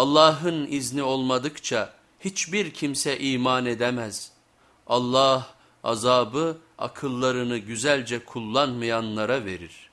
Allah'ın izni olmadıkça hiçbir kimse iman edemez. Allah azabı akıllarını güzelce kullanmayanlara verir.